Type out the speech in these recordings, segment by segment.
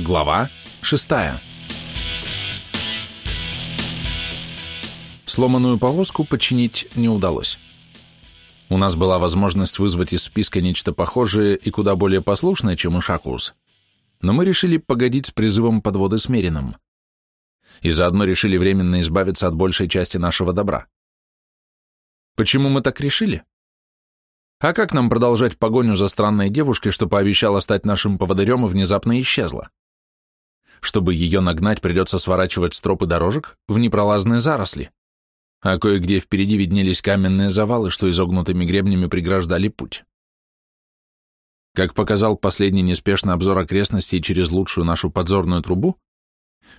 Глава 6 Сломанную повозку починить не удалось. У нас была возможность вызвать из списка нечто похожее и куда более послушное, чем Ишакус, но мы решили погодить с призывом подводы с Мерином. И заодно решили временно избавиться от большей части нашего добра. Почему мы так решили? А как нам продолжать погоню за странной девушкой, что пообещала стать нашим поводырем и внезапно исчезла? Чтобы ее нагнать, придется сворачивать стропы дорожек в непролазные заросли, а кое-где впереди виднелись каменные завалы, что изогнутыми гребнями преграждали путь. Как показал последний неспешный обзор окрестностей через лучшую нашу подзорную трубу,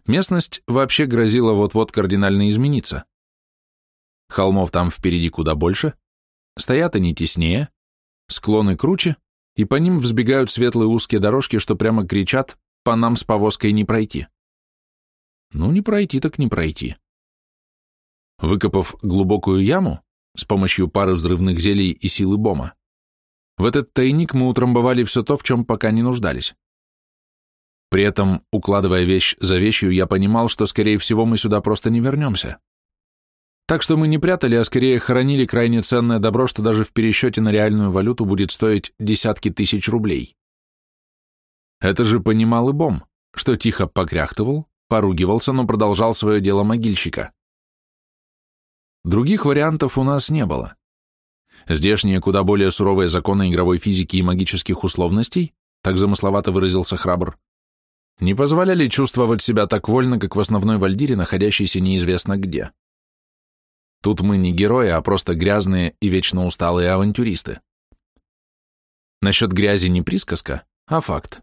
местность вообще грозила вот-вот кардинально измениться. Холмов там впереди куда больше, Стоят они теснее, склоны круче, и по ним взбегают светлые узкие дорожки, что прямо кричат «по нам с повозкой не пройти». Ну, не пройти так не пройти. Выкопав глубокую яму с помощью пары взрывных зелий и силы бома, в этот тайник мы утрамбовали все то, в чем пока не нуждались. При этом, укладывая вещь за вещью, я понимал, что, скорее всего, мы сюда просто не вернемся. Так что мы не прятали, а скорее хоронили крайне ценное добро, что даже в пересчете на реальную валюту будет стоить десятки тысяч рублей. Это же понимал и Бом, что тихо покряхтывал, поругивался, но продолжал свое дело могильщика. Других вариантов у нас не было. Здешние куда более суровые законы игровой физики и магических условностей, так замысловато выразился храбр, не позволяли чувствовать себя так вольно, как в основной Вальдире, находящейся неизвестно где. Тут мы не герои, а просто грязные и вечно усталые авантюристы. Насчет грязи не присказка, а факт.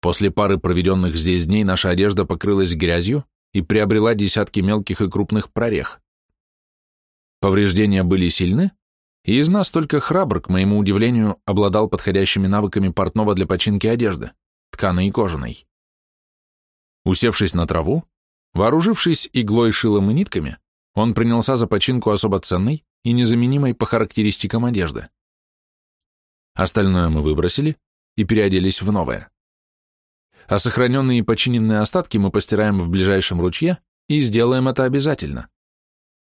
После пары проведенных здесь дней наша одежда покрылась грязью и приобрела десятки мелких и крупных прорех. Повреждения были сильны, и из нас только храбр, к моему удивлению, обладал подходящими навыками портного для починки одежды, тканой и кожаной. Усевшись на траву, вооружившись иглой, шилом и нитками, он принялся за починку особо ценной и незаменимой по характеристикам одежды. Остальное мы выбросили и переоделись в новое. А сохраненные и починенные остатки мы постираем в ближайшем ручье и сделаем это обязательно.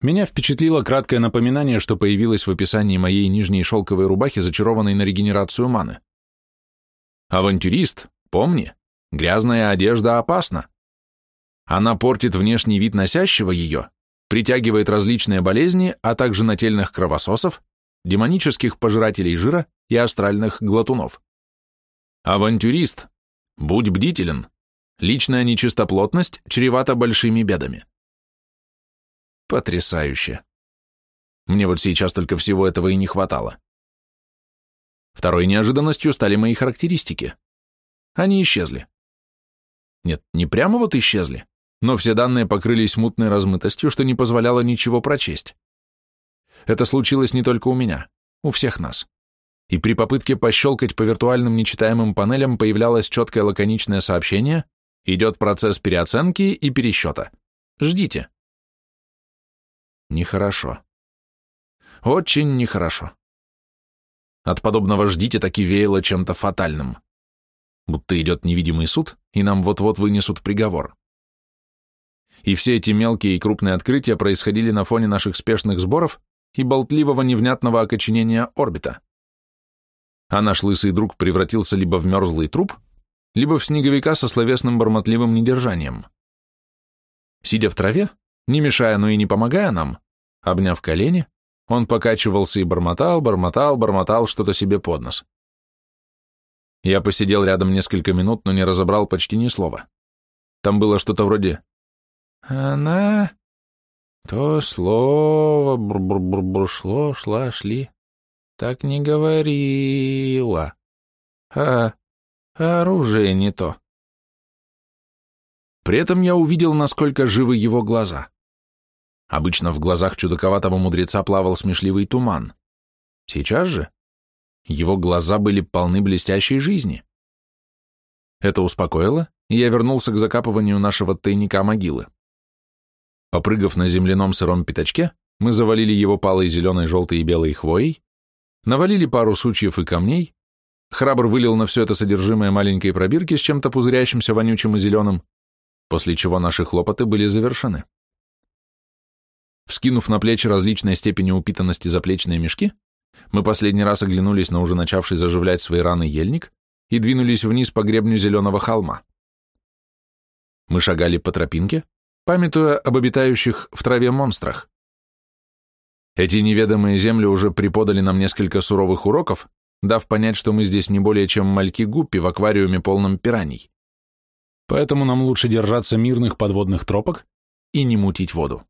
Меня впечатлило краткое напоминание, что появилось в описании моей нижней шелковой рубахи, зачарованной на регенерацию маны. «Авантюрист, помни, грязная одежда опасна. Она портит внешний вид носящего ее притягивает различные болезни, а также нательных кровососов, демонических пожирателей жира и астральных глотунов. Авантюрист, будь бдителен. Личная нечистоплотность чревата большими бедами. Потрясающе. Мне вот сейчас только всего этого и не хватало. Второй неожиданностью стали мои характеристики. Они исчезли. Нет, не прямо вот исчезли, но все данные покрылись мутной размытостью, что не позволяло ничего прочесть. Это случилось не только у меня, у всех нас. И при попытке пощелкать по виртуальным нечитаемым панелям появлялось четкое лаконичное сообщение «Идет процесс переоценки и пересчета. Ждите». Нехорошо. Очень нехорошо. От подобного «ждите» таки веяло чем-то фатальным. Будто идет невидимый суд, и нам вот-вот вынесут приговор и все эти мелкие и крупные открытия происходили на фоне наших спешных сборов и болтливого невнятного окоченения орбита. А наш лысый друг превратился либо в мерзлый труп, либо в снеговика со словесным бормотливым недержанием. Сидя в траве, не мешая, но и не помогая нам, обняв колени, он покачивался и бормотал, бормотал, бормотал что-то себе под нос. Я посидел рядом несколько минут, но не разобрал почти ни слова. Там было что-то вроде она... То слово бр-бр-бр шло, шла, шли. Так не говорила. А оружие не то. При этом я увидел, насколько живы его глаза. Обычно в глазах чудаковатого мудреца плавал смешливый туман. Сейчас же его глаза были полны блестящей жизни. Это успокоило, и я вернулся к закапыванию нашего тайника могилы. Попрыгав на земляном сыром пятачке, мы завалили его палой зеленой, желтой и белой хвоей, навалили пару сучьев и камней, Храбр вылил на все это содержимое маленькой пробирки с чем-то пузырящимся вонючим и зеленым, после чего наши хлопоты были завершены. Вскинув на плечи различной степени упитанности заплечные мешки, мы последний раз оглянулись на уже начавший заживлять свои раны ельник и двинулись вниз по гребню зеленого холма. Мы шагали по тропинке, памятуя об обитающих в траве монстрах. Эти неведомые земли уже преподали нам несколько суровых уроков, дав понять, что мы здесь не более чем мальки-гуппи в аквариуме полном пираний. Поэтому нам лучше держаться мирных подводных тропок и не мутить воду.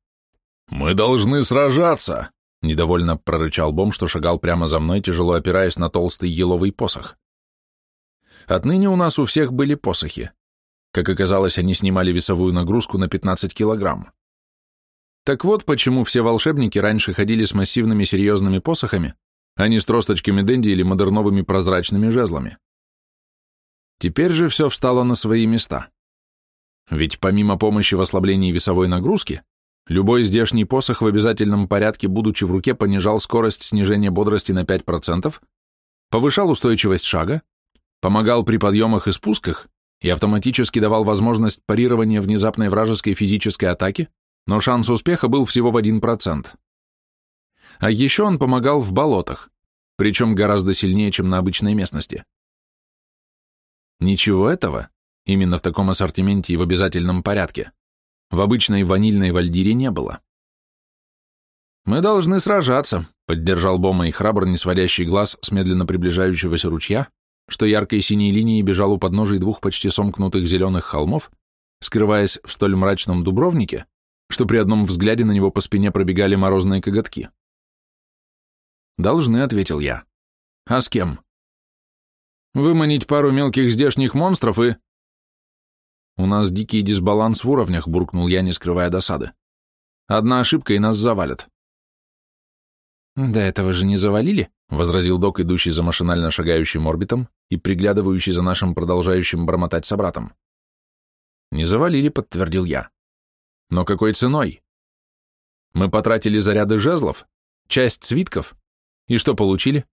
«Мы должны сражаться!» — недовольно прорычал Бом, что шагал прямо за мной, тяжело опираясь на толстый еловый посох. Отныне у нас у всех были посохи. Как оказалось, они снимали весовую нагрузку на 15 килограмм. Так вот, почему все волшебники раньше ходили с массивными серьезными посохами, а не с тросточками Дэнди или модерновыми прозрачными жезлами. Теперь же все встало на свои места. Ведь помимо помощи в ослаблении весовой нагрузки, любой здешний посох в обязательном порядке, будучи в руке, понижал скорость снижения бодрости на 5%, повышал устойчивость шага, помогал при подъемах и спусках и автоматически давал возможность парирования внезапной вражеской физической атаки, но шанс успеха был всего в 1%. А еще он помогал в болотах, причем гораздо сильнее, чем на обычной местности. Ничего этого, именно в таком ассортименте и в обязательном порядке, в обычной ванильной вальдире не было. «Мы должны сражаться», — поддержал Бома и храбр, не сводящий глаз с медленно приближающегося ручья, что яркой синей линией бежал у подножий двух почти сомкнутых зеленых холмов, скрываясь в столь мрачном дубровнике, что при одном взгляде на него по спине пробегали морозные коготки. «Должны», — ответил я. «А с кем?» «Выманить пару мелких здешних монстров и...» «У нас дикий дисбаланс в уровнях», — буркнул я, не скрывая досады. «Одна ошибка, и нас завалят». «Да этого же не завалили», — возразил док, идущий за машинально шагающим орбитом и приглядывающий за нашим продолжающим бормотать собратом. «Не завалили», — подтвердил я. «Но какой ценой? Мы потратили заряды жезлов, часть свитков, и что получили?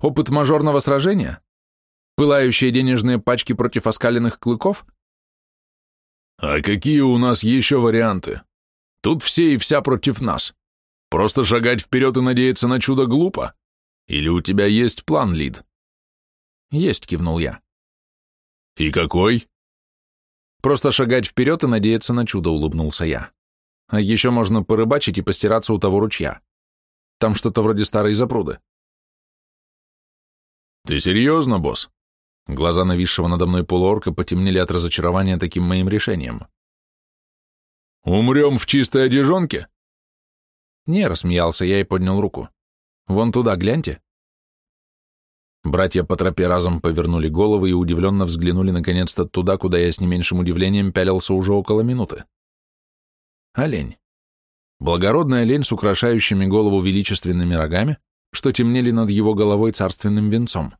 Опыт мажорного сражения? Пылающие денежные пачки против оскаленных клыков? А какие у нас еще варианты? Тут все и вся против нас. Просто шагать вперед и надеяться на чудо глупо? Или у тебя есть план, Лид? Есть, кивнул я. И какой? Просто шагать вперед и надеяться на чудо, улыбнулся я. А еще можно порыбачить и постираться у того ручья. Там что-то вроде старой запруды. Ты серьезно, босс? Глаза нависшего надо мной полуорка потемнели от разочарования таким моим решением. «Умрем в чистой одежонке?» «Не», — рассмеялся я и поднял руку. «Вон туда гляньте». Братья по тропе разом повернули головы и удивленно взглянули наконец-то туда, куда я с не меньшим удивлением пялился уже около минуты. Олень. Благородная олень с украшающими голову величественными рогами, что темнели над его головой царственным венцом.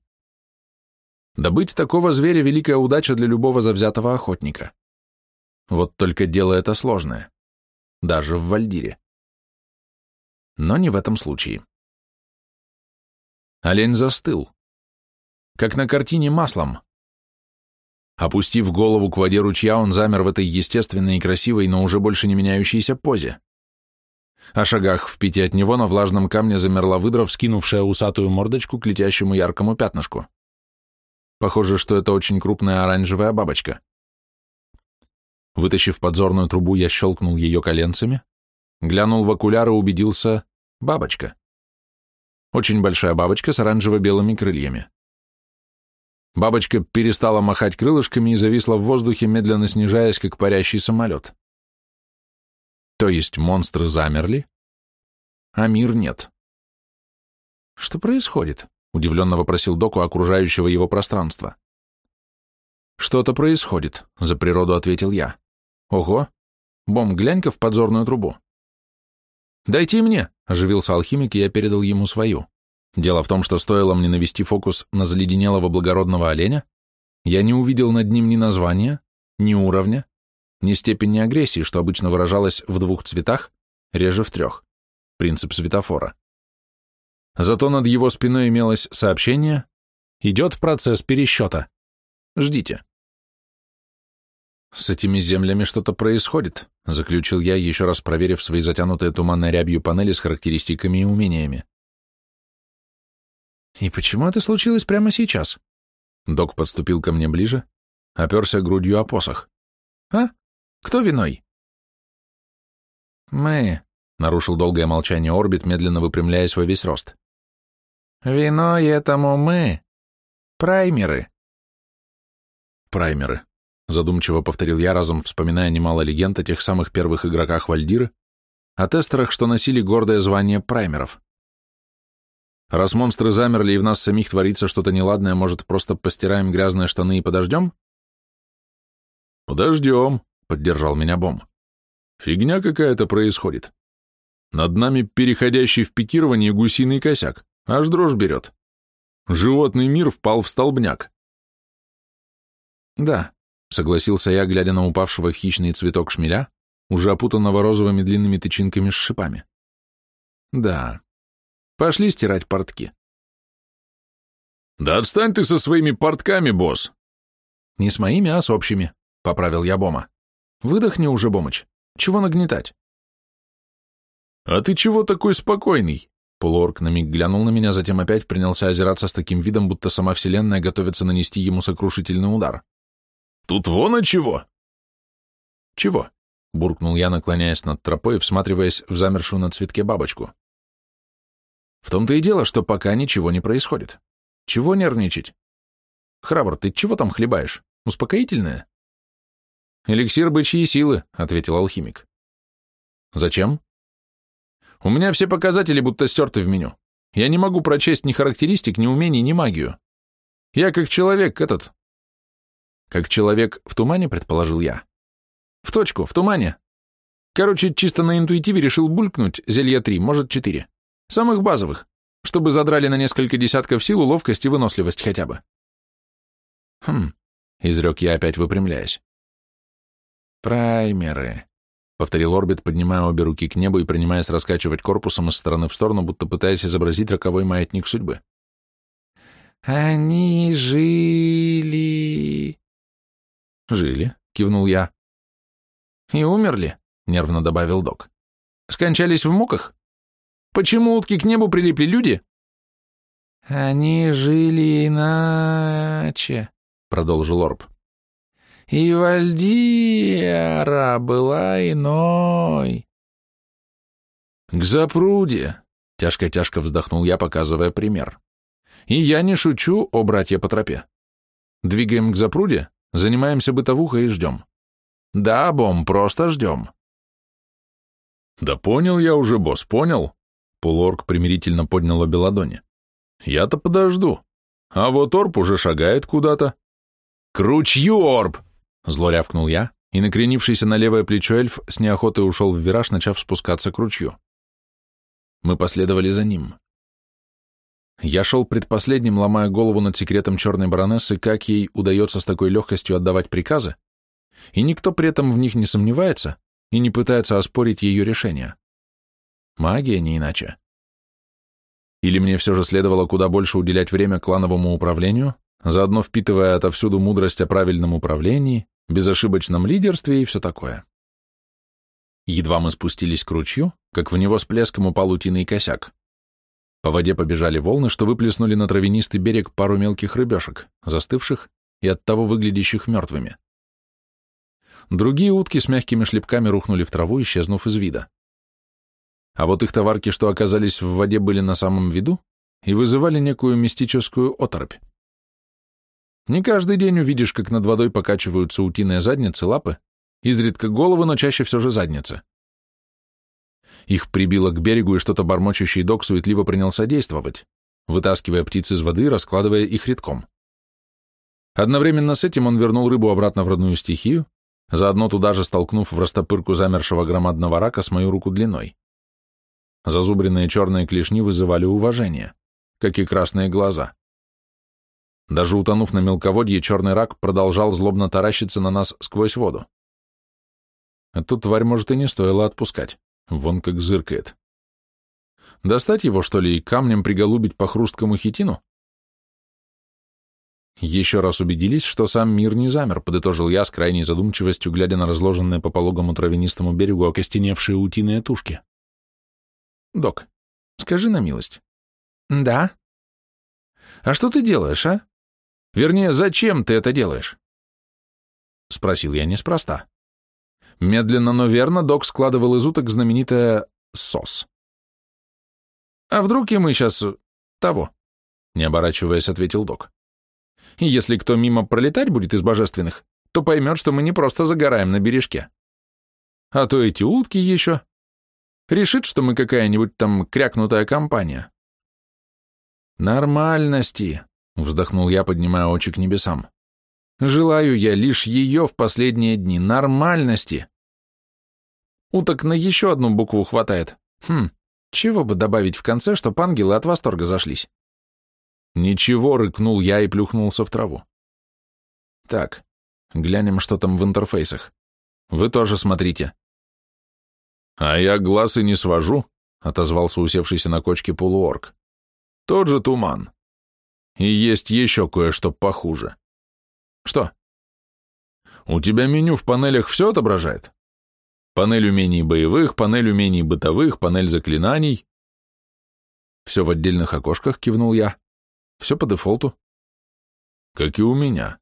Добыть такого зверя — великая удача для любого завзятого охотника. Вот только дело это сложное. Даже в Вальдире. Но не в этом случае. Олень застыл. Как на картине маслом. Опустив голову к воде ручья, он замер в этой естественной и красивой, но уже больше не меняющейся позе. О шагах в пяти от него на влажном камне замерла выдра, вскинувшая усатую мордочку к летящему яркому пятнышку. Похоже, что это очень крупная оранжевая бабочка. Вытащив подзорную трубу, я щелкнул ее коленцами, глянул в окуляр и убедился — бабочка. Очень большая бабочка с оранжево-белыми крыльями. Бабочка перестала махать крылышками и зависла в воздухе, медленно снижаясь, как парящий самолет. То есть монстры замерли, а мир нет. Что происходит? — удивленно вопросил Доку окружающего его пространства. «Что-то происходит», — за природу ответил я. «Ого! Бом, глянь-ка в подзорную трубу». «Дайте мне!» — оживился алхимик, и я передал ему свою. Дело в том, что стоило мне навести фокус на заледенелого благородного оленя, я не увидел над ним ни названия, ни уровня, ни степени агрессии, что обычно выражалось в двух цветах, реже в трех. Принцип светофора. Зато над его спиной имелось сообщение Идет процесс пересчета. Ждите. С этими землями что-то происходит, заключил я, еще раз проверив свои затянутые туманной рябью панели с характеристиками и умениями. И почему это случилось прямо сейчас? Док подступил ко мне ближе, оперся грудью о посох. А? Кто виной? Мы, нарушил долгое молчание Орбит, медленно выпрямляясь во весь рост. Виной этому мы, праймеры. Праймеры, задумчиво повторил я, разом вспоминая немало легенд о тех самых первых игроках Вальдиры, о тестерах, что носили гордое звание праймеров. Раз монстры замерли и в нас самих творится что-то неладное, может, просто постираем грязные штаны и подождем? Подождем, поддержал меня Бом. Фигня какая-то происходит. Над нами переходящий в пикирование гусиный косяк, аж дрожь берет. Животный мир впал в столбняк. Да, согласился я, глядя на упавшего в хищный цветок шмеля, уже опутанного розовыми длинными тычинками с шипами. Да. Пошли стирать портки. Да отстань ты со своими портками, босс. Не с моими, а с общими, поправил я Бома. Выдохни уже, Бомыч. Чего нагнетать? А ты чего такой спокойный? Полуорк на миг глянул на меня, затем опять принялся озираться с таким видом, будто сама Вселенная готовится нанести ему сокрушительный удар. Тут вон от чего. Чего? Буркнул я, наклоняясь над тропой, всматриваясь в замершую на цветке бабочку. В том-то и дело, что пока ничего не происходит. Чего нервничать? Храбр, ты чего там хлебаешь? Успокоительное? Эликсир бычьей силы, ответил алхимик. Зачем? У меня все показатели будто стерты в меню. Я не могу прочесть ни характеристик, ни умений, ни магию. Я как человек этот, как человек в тумане, предположил я. В точку, в тумане. Короче, чисто на интуитиве решил булькнуть зелья три, может, четыре. Самых базовых, чтобы задрали на несколько десятков силу, ловкость и выносливость хотя бы. Хм, изрек я, опять выпрямляясь. Праймеры, повторил Орбит, поднимая обе руки к небу и принимаясь раскачивать корпусом из стороны в сторону, будто пытаясь изобразить роковой маятник судьбы. Они жили «Жили», — кивнул я. «И умерли», — нервно добавил док. «Скончались в муках? Почему утки к небу прилипли люди?» «Они жили иначе», — продолжил Орб. «И Вальдиара была иной». «К запруде», — тяжко-тяжко вздохнул я, показывая пример. «И я не шучу, о братья по тропе. Двигаем к запруде, Занимаемся бытовухой и ждем. Да, Бом, просто ждем. Да понял я уже, босс, понял. Полуорг примирительно поднял обе ладони. Я-то подожду. А вот Орб уже шагает куда-то. К ручью, Орб! Зло рявкнул я, и накренившийся на левое плечо эльф с неохотой ушел в вираж, начав спускаться к ручью. Мы последовали за ним. Я шел предпоследним, ломая голову над секретом черной баронессы, как ей удается с такой легкостью отдавать приказы, и никто при этом в них не сомневается и не пытается оспорить ее решение. Магия не иначе. Или мне все же следовало куда больше уделять время клановому управлению, заодно впитывая отовсюду мудрость о правильном управлении, безошибочном лидерстве и все такое. Едва мы спустились к ручью, как в него с плеском упал утиный косяк. По воде побежали волны, что выплеснули на травянистый берег пару мелких рыбешек, застывших и оттого выглядящих мертвыми. Другие утки с мягкими шлепками рухнули в траву, исчезнув из вида. А вот их товарки, что оказались в воде, были на самом виду и вызывали некую мистическую оторопь. Не каждый день увидишь, как над водой покачиваются утиные задницы, лапы, изредка головы, но чаще все же задницы. Их прибило к берегу, и что-то бормочущий док суетливо принялся действовать, вытаскивая птиц из воды и раскладывая их редком. Одновременно с этим он вернул рыбу обратно в родную стихию, заодно туда же столкнув в растопырку замершего громадного рака с мою руку длиной. Зазубренные черные клешни вызывали уважение, как и красные глаза. Даже утонув на мелководье, черный рак продолжал злобно таращиться на нас сквозь воду. Эту тварь, может, и не стоило отпускать. Вон как зыркает. Достать его, что ли, и камнем приголубить по хрусткому хитину? Еще раз убедились, что сам мир не замер, подытожил я с крайней задумчивостью, глядя на разложенные по пологому травянистому берегу окостеневшие утиные тушки. Док, скажи на милость. Да. А что ты делаешь, а? Вернее, зачем ты это делаешь? Спросил я неспроста. Медленно, но верно док складывал из уток знаменитое «сос». «А вдруг и мы сейчас... того?» Не оборачиваясь, ответил док. Если кто мимо пролетать будет из божественных, то поймет, что мы не просто загораем на бережке. А то эти утки еще. Решит, что мы какая-нибудь там крякнутая компания. Нормальности, вздохнул я, поднимая очи к небесам. Желаю я лишь ее в последние дни, нормальности. Уток на еще одну букву хватает. Хм, чего бы добавить в конце, чтоб ангелы от восторга зашлись. Ничего, рыкнул я и плюхнулся в траву. Так, глянем, что там в интерфейсах. Вы тоже смотрите. А я глаз и не свожу, отозвался усевшийся на кочке полуорг. Тот же туман. И есть еще кое-что похуже. Что? У тебя меню в панелях все отображает? Панель умений боевых, панель умений бытовых, панель заклинаний. Все в отдельных окошках, кивнул я. Все по дефолту. Как и у меня.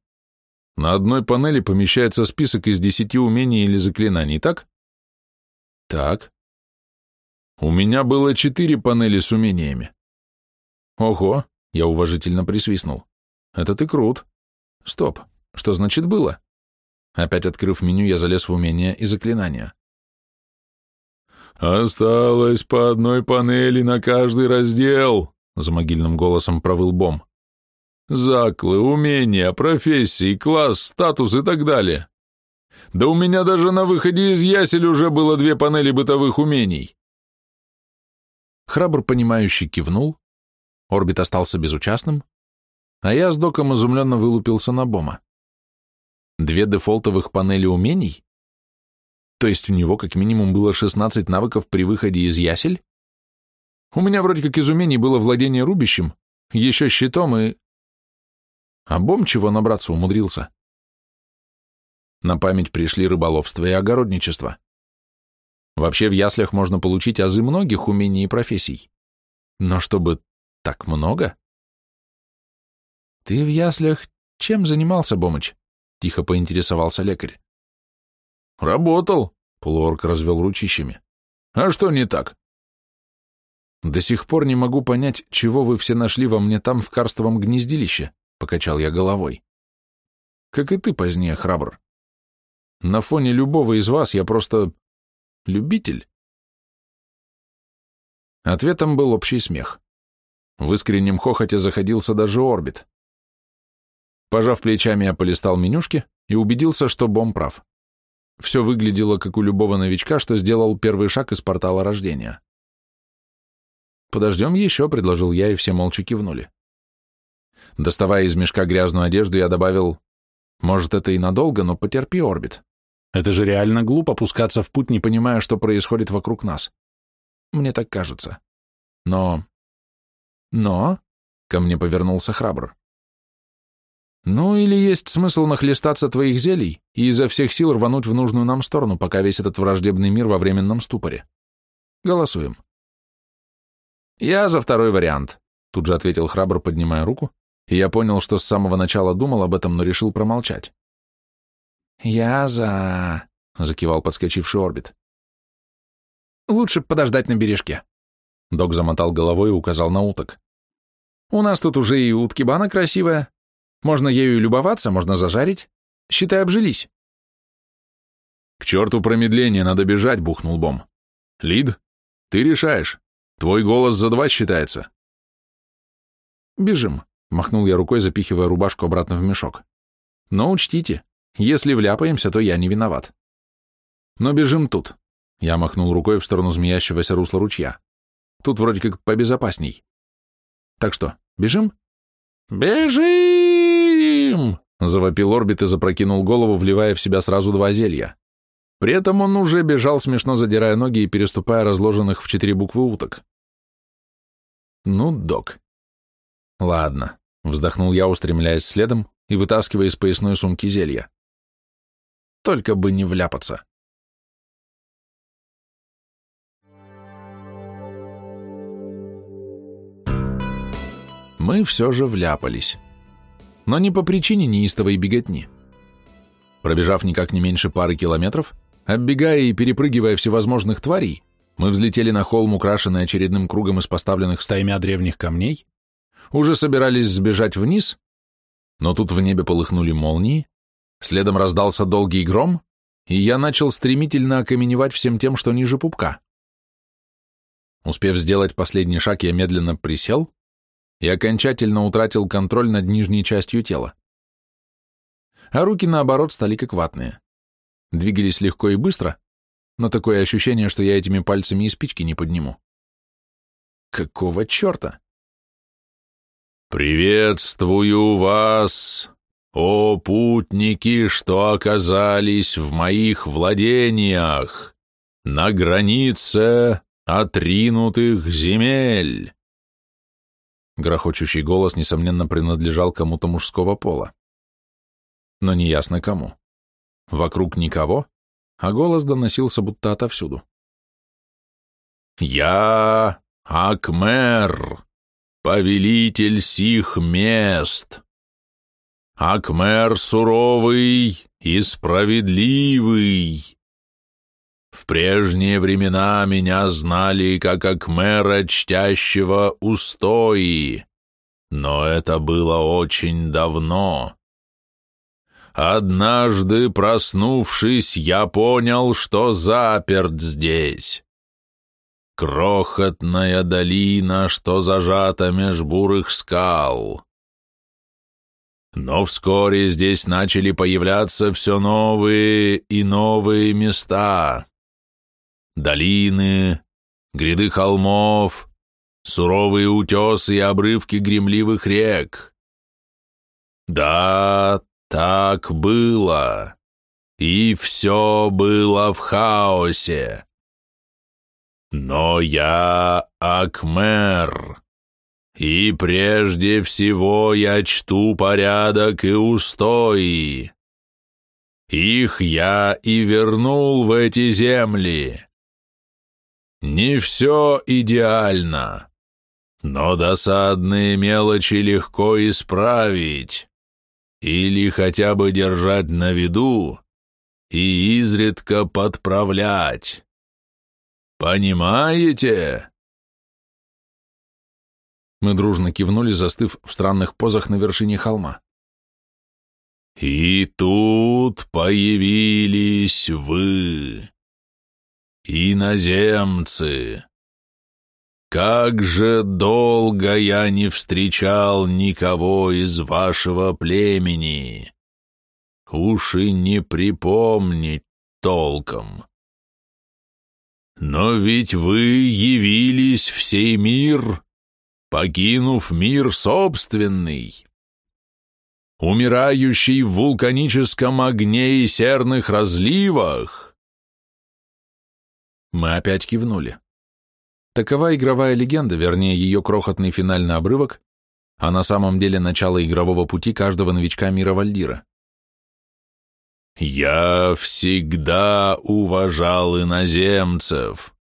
На одной панели помещается список из десяти умений или заклинаний, так? Так. У меня было четыре панели с умениями. Ого, я уважительно присвистнул. Это ты крут. Стоп, что значит было? Опять открыв меню, я залез в умения и заклинания. «Осталось по одной панели на каждый раздел», — за могильным голосом провыл Бом. «Заклы, умения, профессии, класс, статус и так далее. Да у меня даже на выходе из ясель уже было две панели бытовых умений». Храбр, понимающий, кивнул, Орбит остался безучастным, а я с доком изумленно вылупился на Бома. Две дефолтовых панели умений? То есть у него как минимум было 16 навыков при выходе из ясель? У меня вроде как из умений было владение рубищем, еще щитом и... А бом чего набраться умудрился? На память пришли рыболовство и огородничество. Вообще в яслях можно получить азы многих умений и профессий. Но чтобы так много? Ты в яслях чем занимался, Бомыч? Тихо поинтересовался лекарь. Работал, полуорк развел ручищами. А что не так? «До сих пор не могу понять, чего вы все нашли во мне там в карстовом гнездилище», — покачал я головой. «Как и ты позднее, храбр. На фоне любого из вас я просто... любитель». Ответом был общий смех. В искреннем хохоте заходился даже орбит. Пожав плечами, я полистал менюшки и убедился, что Бом прав. Все выглядело, как у любого новичка, что сделал первый шаг из портала рождения. «Подождем еще», — предложил я, и все молча кивнули. Доставая из мешка грязную одежду, я добавил, «Может, это и надолго, но потерпи, Орбит. Это же реально глупо пускаться в путь, не понимая, что происходит вокруг нас. Мне так кажется. Но... Но...» — ко мне повернулся храбр. «Ну, или есть смысл нахлестаться твоих зелий и изо всех сил рвануть в нужную нам сторону, пока весь этот враждебный мир во временном ступоре. Голосуем». «Я за второй вариант», — тут же ответил храбр, поднимая руку, и я понял, что с самого начала думал об этом, но решил промолчать. «Я за...» — закивал подскочивший орбит. «Лучше подождать на бережке». Док замотал головой и указал на уток. «У нас тут уже и утки-бана красивая. Можно ею любоваться, можно зажарить. Считай, обжились». «К черту промедление, надо бежать», — бухнул Бом. «Лид, ты решаешь. Твой голос за два считается. Бежим, махнул я рукой, запихивая рубашку обратно в мешок. Но учтите, если вляпаемся, то я не виноват. Но бежим тут. Я махнул рукой в сторону змеящегося русла ручья. Тут вроде как побезопасней. Так что, бежим? Бежим! Завопил орбит и запрокинул голову, вливая в себя сразу два зелья. При этом он уже бежал, смешно задирая ноги и переступая разложенных в четыре буквы уток. Ну, док. Ладно, Вздохнул я, устремляясь следом и вытаскивая из поясной сумки зелья. Только бы не вляпаться. Мы все же вляпались. Но не по причине неистовой беготни. Пробежав никак не меньше пары километров, оббегая и перепрыгивая всевозможных тварей, мы взлетели на холм, украшенный очередным кругом из поставленных стаймя древних камней, уже собирались сбежать вниз, но тут в небе полыхнули молнии, следом раздался долгий гром, и я начал стремительно окаменевать всем тем, что ниже пупка. Успев сделать последний шаг, я медленно присел и окончательно утратил контроль над нижней частью тела. А руки, наоборот, стали как ватные. Двигались легко и быстро, но такое ощущение, что я этими пальцами и спички не подниму. Какого черта? «Приветствую вас, о путники, что оказались в моих владениях, на границе отринутых земель!» Грохочущий голос, несомненно, принадлежал кому-то мужского пола. Но неясно кому. Вокруг никого, а голос доносился будто отовсюду. «Я Акмер!» повелитель сих мест. Акмер суровый и справедливый. В прежние времена меня знали как Акмера, чтящего устои, но это было очень давно. Однажды, проснувшись, я понял, что заперт здесь крохотная долина, что зажата меж бурых скал. Но вскоре здесь начали появляться все новые и новые места. Долины, гряды холмов, суровые утесы и обрывки гремливых рек. Да, так было. И все было в хаосе. Но я Акмер, и прежде всего я чту порядок и устои. Их я и вернул в эти земли. Не все идеально, но досадные мелочи легко исправить или хотя бы держать на виду и изредка подправлять. Понимаете?» Мы дружно кивнули, застыв в странных позах на вершине холма. «И тут появились вы, иноземцы. Как же долго я не встречал никого из вашего племени. Уж и не припомнить толком. Но ведь вы явились в сей мир, покинув мир собственный, умирающий в вулканическом огне и серных разливах. Мы опять кивнули. Такова игровая легенда, вернее, ее крохотный финальный обрывок, а на самом деле начало игрового пути каждого новичка мира Вальдира. Я всегда уважал иноземцев.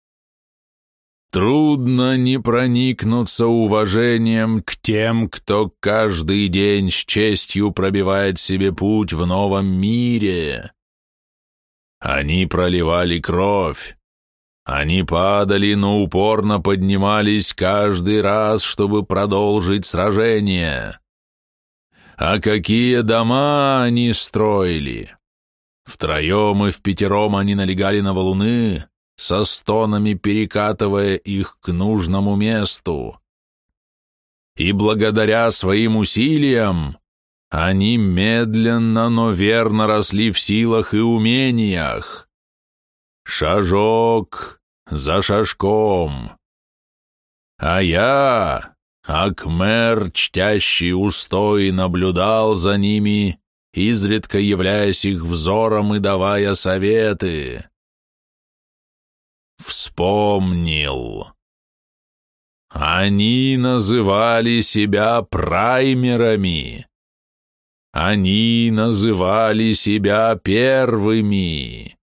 Трудно не проникнуться уважением к тем, кто каждый день с честью пробивает себе путь в новом мире. Они проливали кровь. Они падали, но упорно поднимались каждый раз, чтобы продолжить сражение. А какие дома они строили! Втроем и в пятером они налегали на валуны, со стонами перекатывая их к нужному месту. И благодаря своим усилиям они медленно, но верно росли в силах и умениях. Шажок за шажком. А я, Акмер, чтящий устой, наблюдал за ними изредка являясь их взором и давая советы. Вспомнил. Они называли себя праймерами. Они называли себя первыми.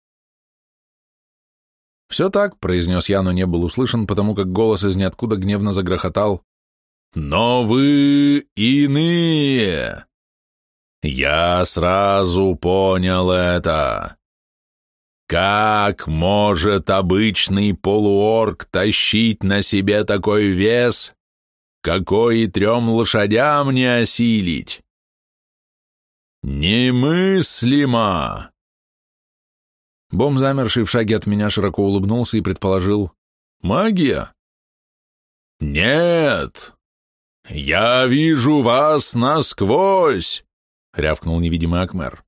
«Все так», — произнес я, но не был услышан, потому как голос из ниоткуда гневно загрохотал. «Но вы иные! Я сразу понял это. Как может обычный полуорг тащить на себе такой вес, какой и трем лошадям не осилить? Немыслимо! Бом, замерший в шаге от меня, широко улыбнулся и предположил «Магия?» «Нет! Я вижу вас насквозь!» — рявкнул невидимый Акмер.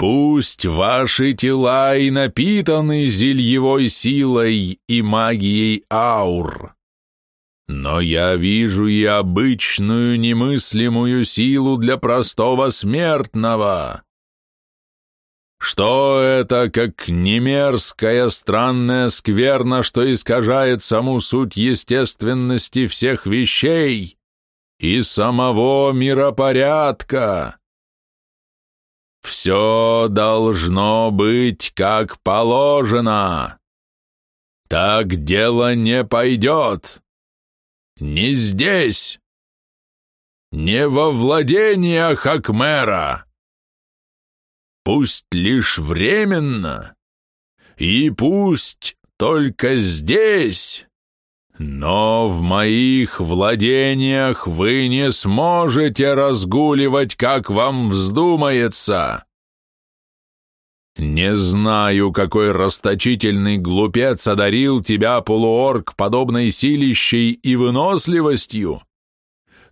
Пусть ваши тела и напитаны зельевой силой и магией аур, но я вижу и обычную немыслимую силу для простого смертного. Что это, как немерзкая, странная скверна, что искажает саму суть естественности всех вещей и самого миропорядка? Все должно быть как положено. Так дело не пойдет. Не здесь. Не во владениях Акмера. Пусть лишь временно. И пусть только здесь. Но в моих владениях вы не сможете разгуливать, как вам вздумается. Не знаю, какой расточительный глупец одарил тебя, полуорг, подобной силищей и выносливостью,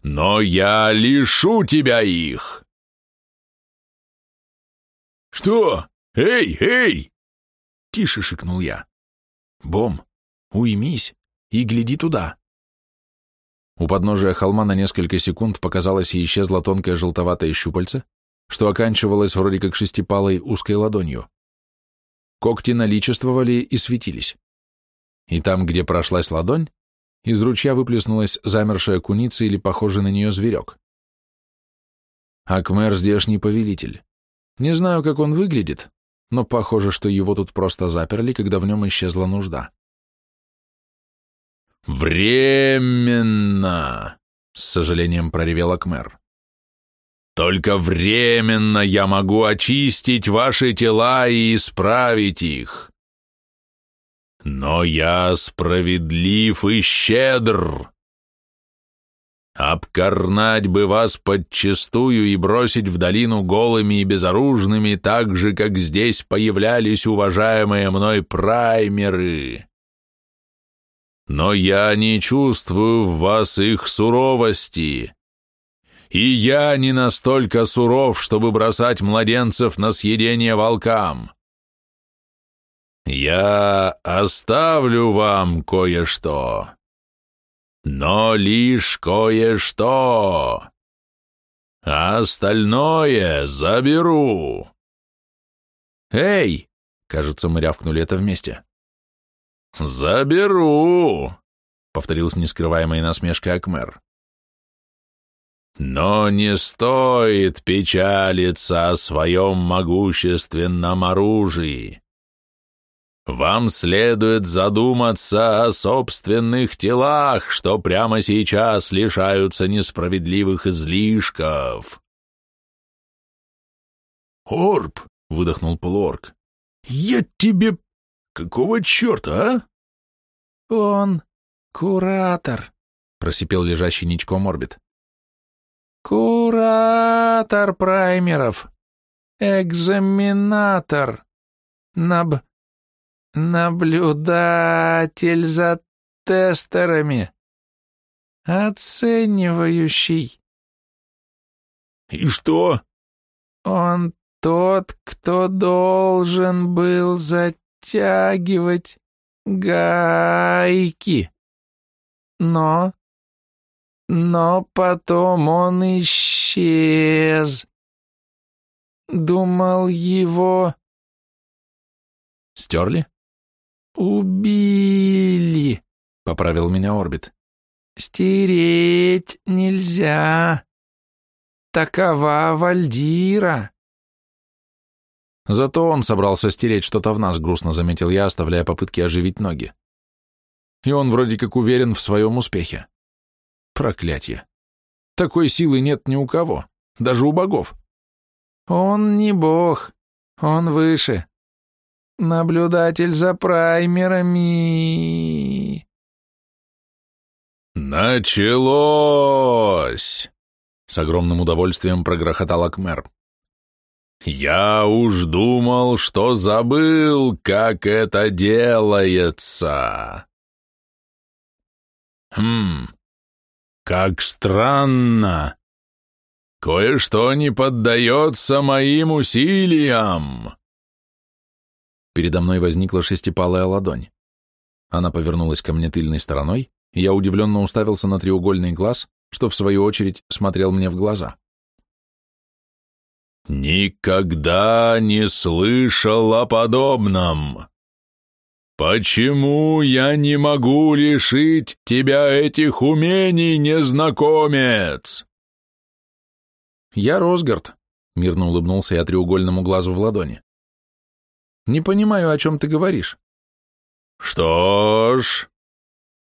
но я лишу тебя их. Что? Эй, эй! Тише шикнул я. Бом, уймись и гляди туда. У подножия холма на несколько секунд показалось и исчезло тонкое желтоватое щупальце, что оканчивалось вроде как шестипалой узкой ладонью. Когти наличествовали и светились. И там, где прошлась ладонь, из ручья выплеснулась замершая куница или похожий на нее зверек. Акмер здешний повелитель. Не знаю, как он выглядит, но похоже, что его тут просто заперли, когда в нем исчезла нужда. «Временно!» — с сожалением проревел Акмер. «Только временно я могу очистить ваши тела и исправить их. Но я справедлив и щедр. Обкорнать бы вас подчистую и бросить в долину голыми и безоружными, так же, как здесь появлялись уважаемые мной праймеры но я не чувствую в вас их суровости. И я не настолько суров, чтобы бросать младенцев на съедение волкам. Я оставлю вам кое-что, но лишь кое-что, а остальное заберу. «Эй!» — кажется, мы рявкнули это вместе. «Заберу», — повторил с нескрываемой насмешкой Акмер. «Но не стоит печалиться о своем могущественном оружии. Вам следует задуматься о собственных телах, что прямо сейчас лишаются несправедливых излишков». «Орб!» — выдохнул полуорг. «Я тебе Какого черта, а? Он куратор, просипел лежащий ничком орбит. Куратор праймеров. Экзаменатор. Наб... Наблюдатель за тестерами. Оценивающий. И что? Он тот, кто должен был затем оттягивать гайки. Но... Но потом он исчез. Думал его... Стерли? Убили, поправил меня Орбит. Стереть нельзя. Такова Вальдира. Зато он собрался стереть что-то в нас, грустно заметил я, оставляя попытки оживить ноги. И он вроде как уверен в своем успехе. Проклятье. Такой силы нет ни у кого, даже у богов. Он не бог, он выше. Наблюдатель за праймерами. Началось! С огромным удовольствием прогрохотал Акмер. «Я уж думал, что забыл, как это делается!» «Хм, как странно! Кое-что не поддается моим усилиям!» Передо мной возникла шестипалая ладонь. Она повернулась ко мне тыльной стороной, и я удивленно уставился на треугольный глаз, что, в свою очередь, смотрел мне в глаза. «Никогда не слышал о подобном. Почему я не могу лишить тебя этих умений, незнакомец?» «Я Росгард», — мирно улыбнулся я треугольному глазу в ладони. «Не понимаю, о чем ты говоришь». «Что ж,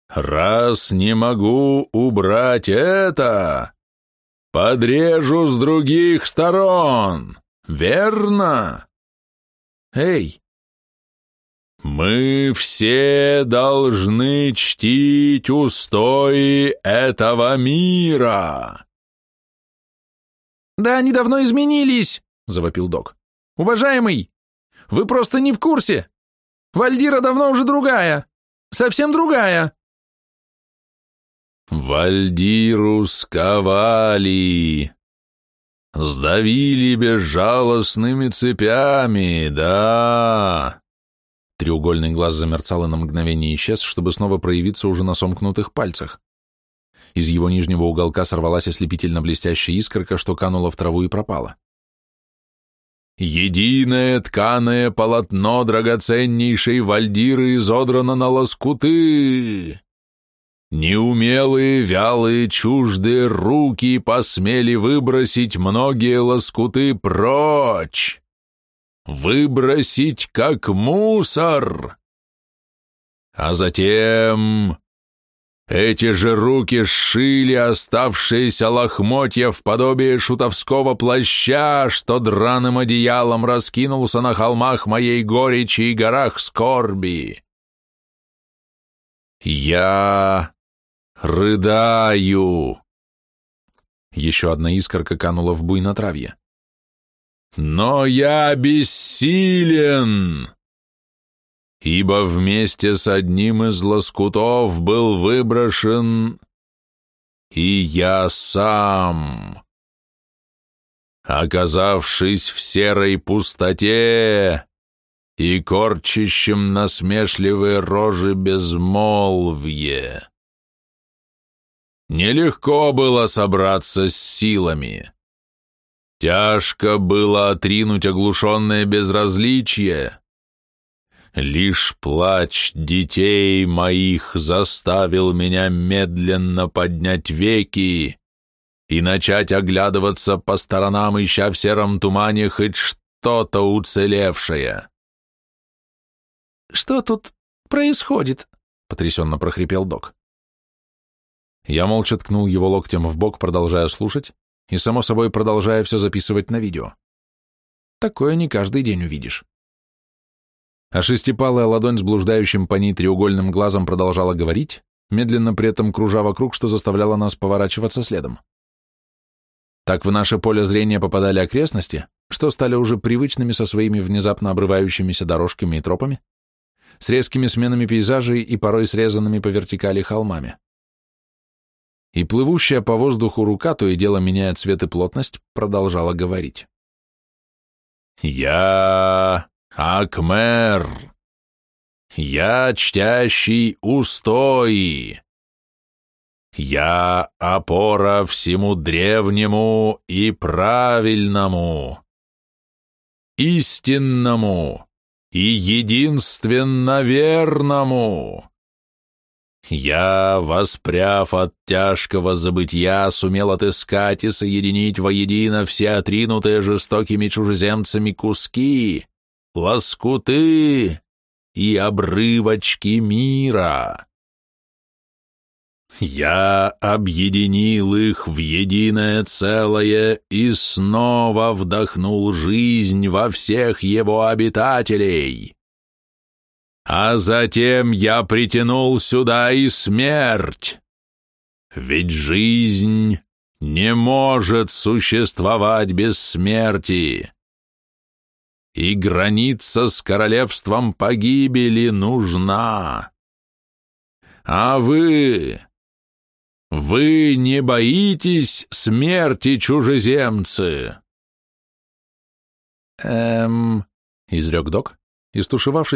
раз не могу убрать это, Подрежу с других сторон, верно? Эй! Мы все должны чтить устои этого мира. Да, они давно изменились, завопил док. Уважаемый, вы просто не в курсе. Вальдира давно уже другая. Совсем другая. Вальдиру сковали, сдавили безжалостными цепями, да. Треугольный глаз замерцал и на мгновение исчез, чтобы снова проявиться уже на сомкнутых пальцах. Из его нижнего уголка сорвалась ослепительно блестящая искорка, что канула в траву и пропала. Единое тканое полотно драгоценнейшей вальдиры изодрано на лоскуты. Неумелые, вялые, чуждые руки посмели выбросить многие лоскуты прочь. Выбросить как мусор. А затем эти же руки сшили оставшиеся лохмотья в подобие шутовского плаща, что драным одеялом раскинулся на холмах моей горечи и горах скорби. Я Рыдаю. Еще одна искорка канула в буйнотравье. Но я бессилен, ибо вместе с одним из лоскутов был выброшен и я сам. Оказавшись в серой пустоте и корчащим насмешливые рожи безмолвье. Нелегко было собраться с силами. Тяжко было отринуть оглушенное безразличие. Лишь плач детей моих заставил меня медленно поднять веки и начать оглядываться по сторонам, ища в сером тумане хоть что-то уцелевшее. «Что тут происходит?» — потрясенно прохрипел док. Я молча ткнул его локтем в бок, продолжая слушать, и, само собой, продолжая все записывать на видео. Такое не каждый день увидишь. А шестипалая ладонь с блуждающим по ней треугольным глазом продолжала говорить, медленно при этом кружа вокруг, что заставляло нас поворачиваться следом. Так в наше поле зрения попадали окрестности, что стали уже привычными со своими внезапно обрывающимися дорожками и тропами, с резкими сменами пейзажей и порой срезанными по вертикали холмами и плывущая по воздуху рука, то и дело меняя цвет и плотность, продолжала говорить. «Я Акмер, я чтящий устои, я опора всему древнему и правильному, истинному и единственно верному». Я, воспряв от тяжкого забытья, сумел отыскать и соединить воедино все отринутые жестокими чужеземцами куски, лоскуты и обрывочки мира. Я объединил их в единое целое и снова вдохнул жизнь во всех его обитателей. А затем я притянул сюда и смерть. Ведь жизнь не может существовать без смерти. И граница с королевством погибели нужна. А вы, вы не боитесь смерти, чужеземцы? Эм, изрек док, и,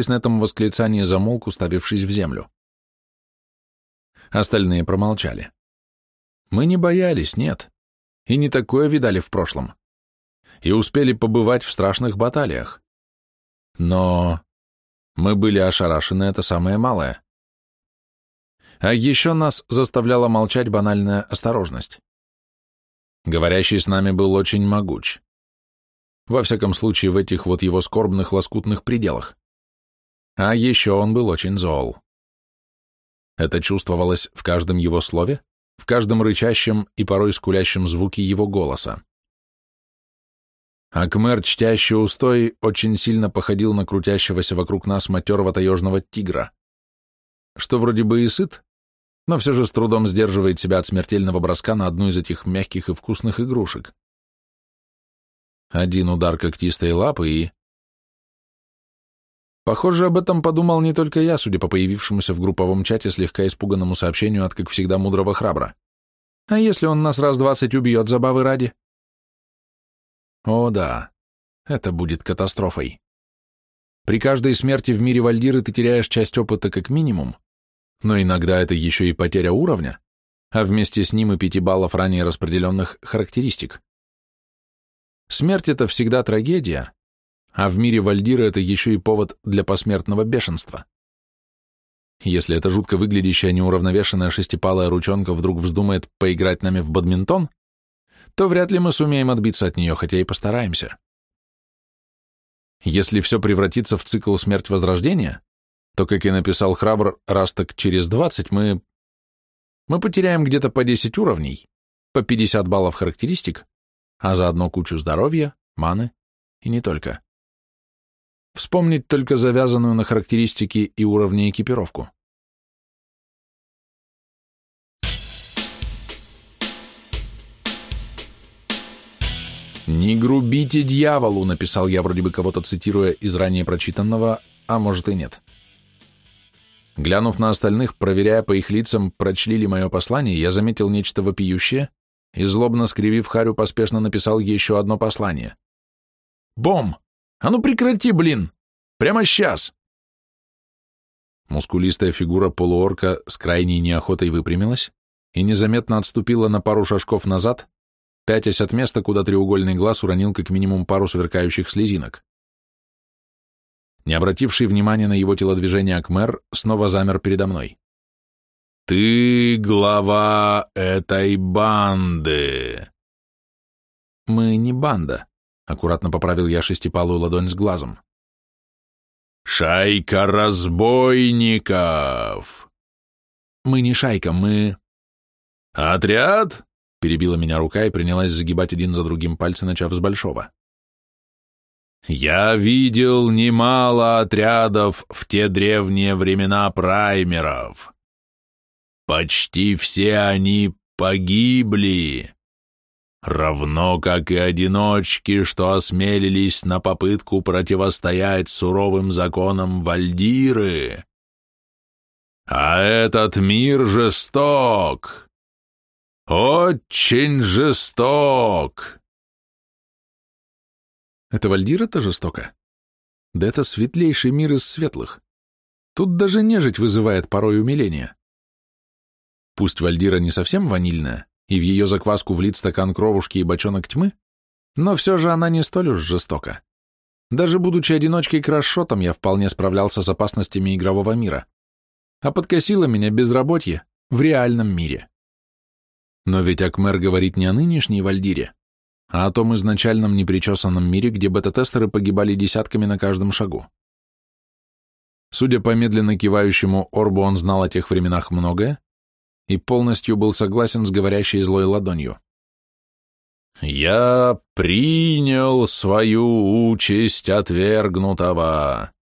на этом восклицании, замолк, уставившись в землю. Остальные промолчали. Мы не боялись, нет, и не такое видали в прошлом, и успели побывать в страшных баталиях. Но мы были ошарашены, это самое малое. А еще нас заставляла молчать банальная осторожность. Говорящий с нами был очень могуч. Во всяком случае, в этих вот его скорбных лоскутных пределах. А еще он был очень зол. Это чувствовалось в каждом его слове, в каждом рычащем и порой скулящем звуке его голоса. Акмер, чтящий устой, очень сильно походил на крутящегося вокруг нас матерого таежного тигра, что вроде бы и сыт, но все же с трудом сдерживает себя от смертельного броска на одну из этих мягких и вкусных игрушек. Один удар когтистой лапы и... Похоже, об этом подумал не только я, судя по появившемуся в групповом чате слегка испуганному сообщению от, как всегда, мудрого храбра. А если он нас раз двадцать убьет забавы ради? О да, это будет катастрофой. При каждой смерти в мире Вальдиры ты теряешь часть опыта как минимум, но иногда это еще и потеря уровня, а вместе с ним и пяти баллов ранее распределенных характеристик. Смерть — это всегда трагедия, а в мире Вальдира это еще и повод для посмертного бешенства. Если эта жутко выглядящая неуравновешенная шестипалая ручонка вдруг вздумает поиграть нами в бадминтон, то вряд ли мы сумеем отбиться от нее, хотя и постараемся. Если все превратится в цикл смерть-возрождения, то, как и написал Храбр, раз так через 20 мы... Мы потеряем где-то по 10 уровней, по 50 баллов характеристик, а заодно кучу здоровья, маны и не только. Вспомнить только завязанную на характеристики и уровни экипировку. «Не грубите дьяволу», — написал я, вроде бы кого-то цитируя из ранее прочитанного, а может и нет. Глянув на остальных, проверяя по их лицам, прочли ли мое послание, я заметил нечто вопиющее и, злобно скривив Харю, поспешно написал еще одно послание. «Бом! А ну прекрати, блин! Прямо сейчас!» Мускулистая фигура полуорка с крайней неохотой выпрямилась и незаметно отступила на пару шажков назад, пятясь от места, куда треугольный глаз уронил как минимум пару сверкающих слезинок. Не обративший внимания на его телодвижение Акмер снова замер передо мной. «Ты глава этой банды!» «Мы не банда», — аккуратно поправил я шестипалую ладонь с глазом. «Шайка разбойников!» «Мы не шайка, мы...» «Отряд?» — перебила меня рука и принялась загибать один за другим пальцы, начав с большого. Я видел немало отрядов в те древние времена праймеров. Почти все они погибли, равно как и одиночки, что осмелились на попытку противостоять суровым законам Вальдиры. А этот мир жесток, очень жесток. Это Вальдира-то жестоко? Да это светлейший мир из светлых. Тут даже нежить вызывает порой умиление. Пусть Вальдира не совсем ванильная, и в ее закваску влит стакан кровушки и бочонок тьмы, но все же она не столь уж жестока. Даже будучи одиночкой крашотом, я вполне справлялся с опасностями игрового мира. а подкосило меня безработье в реальном мире. Но ведь Акмер говорит не о нынешней Вальдире, а о том изначальном непричесанном мире, где бета-тестеры погибали десятками на каждом шагу. Судя по медленно кивающему орбу, он знал о тех временах многое и полностью был согласен с говорящей злой ладонью. «Я принял свою участь отвергнутого»,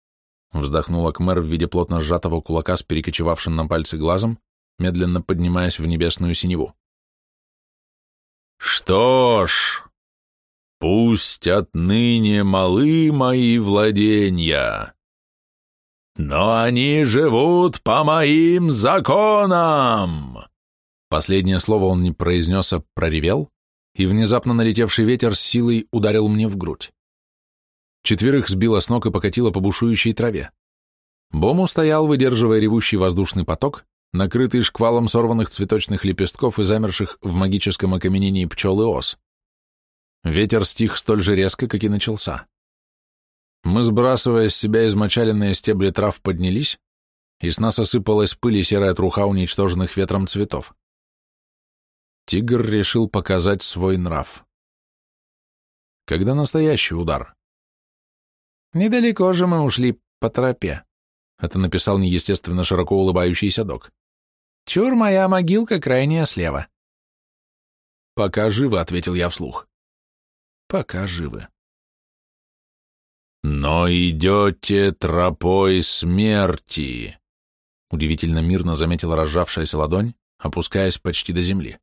вздохнул Акмер в виде плотно сжатого кулака с перекочевавшим на пальцы глазом, медленно поднимаясь в небесную синеву. «Что ж, пусть отныне малы мои владения, но они живут по моим законам!» Последнее слово он не произнес, а проревел, и внезапно налетевший ветер с силой ударил мне в грудь. Четверых сбило с ног и покатило по бушующей траве. Бому стоял, выдерживая ревущий воздушный поток, накрытый шквалом сорванных цветочных лепестков и замерших в магическом окаменении пчел и ос. Ветер стих столь же резко, как и начался. Мы, сбрасывая с себя измочаленные стебли трав, поднялись, и с нас осыпалась пыль и серая труха уничтоженных ветром цветов. Тигр решил показать свой нрав. Когда настоящий удар? Недалеко же мы ушли по тропе. Это написал неестественно широко улыбающийся док. Чур, моя могилка крайняя слева. Пока живы, ответил я вслух. Пока живы. Но идете тропой смерти, удивительно мирно заметила разжавшаяся ладонь, опускаясь почти до земли.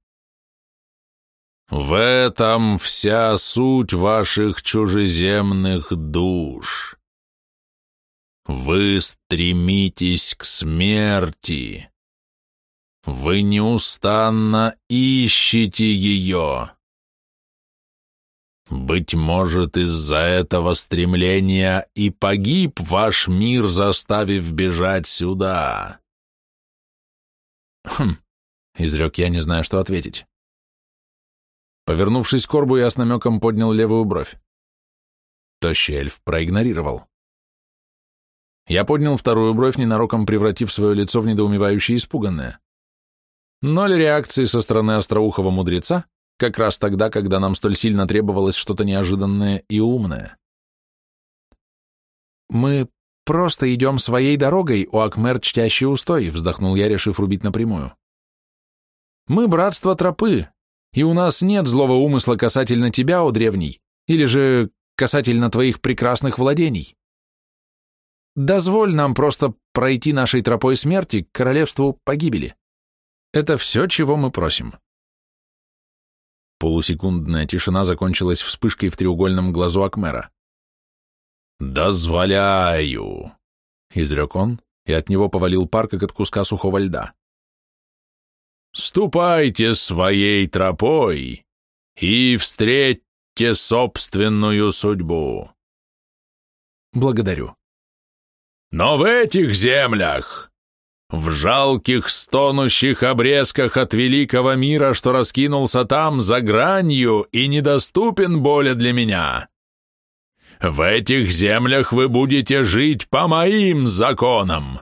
В этом вся суть ваших чужеземных душ. Вы стремитесь к смерти. Вы неустанно ищете ее. Быть может, из-за этого стремления и погиб ваш мир, заставив бежать сюда. Хм, изрек я, не знаю, что ответить. Повернувшись к Корбу, я с намеком поднял левую бровь. Тощий эльф проигнорировал. Я поднял вторую бровь, ненароком превратив свое лицо в недоумевающее испуганное. Ноль реакции со стороны остроухого мудреца, как раз тогда, когда нам столь сильно требовалось что-то неожиданное и умное. «Мы просто идем своей дорогой, у Акмер чтящий устой», вздохнул я, решив рубить напрямую. «Мы братство тропы, и у нас нет злого умысла касательно тебя, о древний, или же касательно твоих прекрасных владений. Дозволь нам просто пройти нашей тропой смерти к королевству погибели. Это все, чего мы просим. Полусекундная тишина закончилась вспышкой в треугольном глазу Акмера. «Дозволяю!» — изрек он, и от него повалил пар, как от куска сухого льда. Ступайте своей тропой и встретьте собственную судьбу. Благодарю. Но в этих землях, в жалких стонущих обрезках от великого мира, что раскинулся там за гранью и недоступен более для меня, в этих землях вы будете жить по моим законам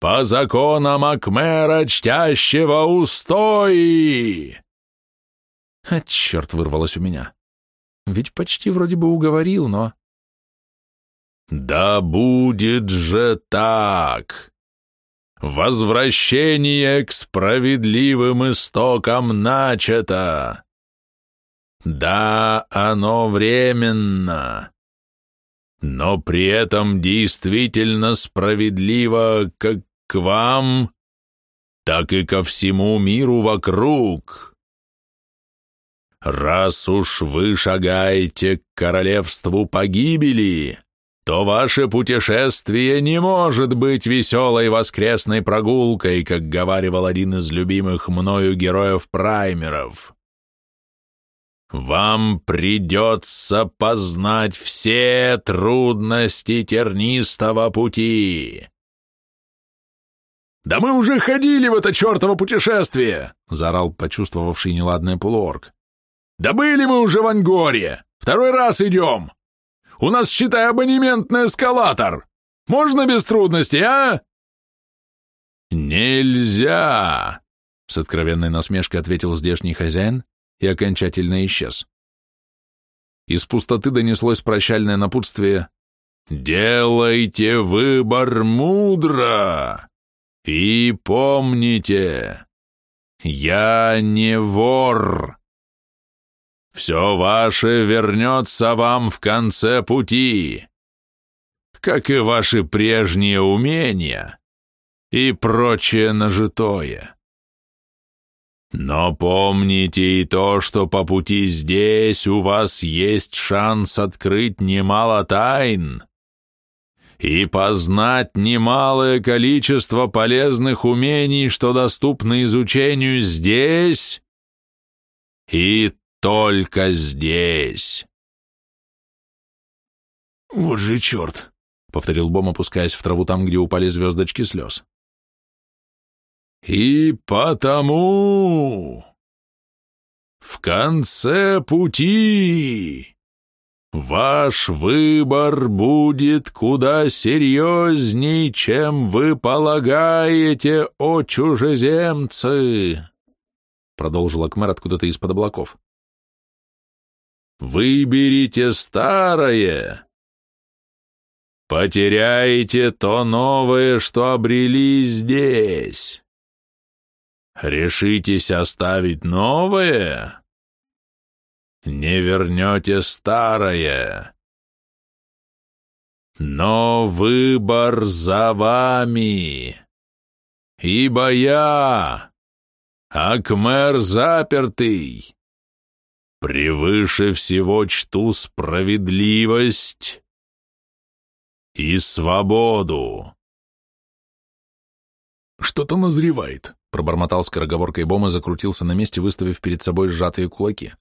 по законам Акмера, чтящего устои!» А черт вырвалось у меня. Ведь почти вроде бы уговорил, но... «Да будет же так! Возвращение к справедливым истокам начато! Да, оно временно!» но при этом действительно справедливо как к вам, так и ко всему миру вокруг. Раз уж вы шагаете к королевству погибели, то ваше путешествие не может быть веселой воскресной прогулкой, как говаривал один из любимых мною героев-праймеров. Вам придется познать все трудности тернистого пути. «Да мы уже ходили в это чертово путешествие!» — заорал почувствовавший неладное полуорг. «Да были мы уже в Ангоре! Второй раз идем! У нас, считай, абонемент на эскалатор! Можно без трудностей, а?» Нельзя! С откровенной насмешкой ответил здешний хозяин и окончательно исчез. Из пустоты донеслось прощальное напутствие «Делайте выбор мудро и помните, я не вор. Все ваше вернется вам в конце пути, как и ваши прежние умения и прочее нажитое. Но помните и то, что по пути здесь у вас есть шанс открыть немало тайн и познать немалое количество полезных умений, что доступны изучению здесь и только здесь. «Вот же черт!» — повторил Бом, опускаясь в траву там, где упали звездочки слез. И потому в конце пути ваш выбор будет куда серьезней, чем вы полагаете, о чужеземцы, продолжил Акмер откуда-то из-под облаков. Выберите старое, потеряете то новое, что обрели здесь. Решитесь оставить новое? Не вернете старое. Но выбор за вами, ибо я, Акмер запертый, превыше всего чту справедливость и свободу. Что-то назревает, Пробормотал скороговоркой Бом и закрутился на месте, выставив перед собой сжатые кулаки.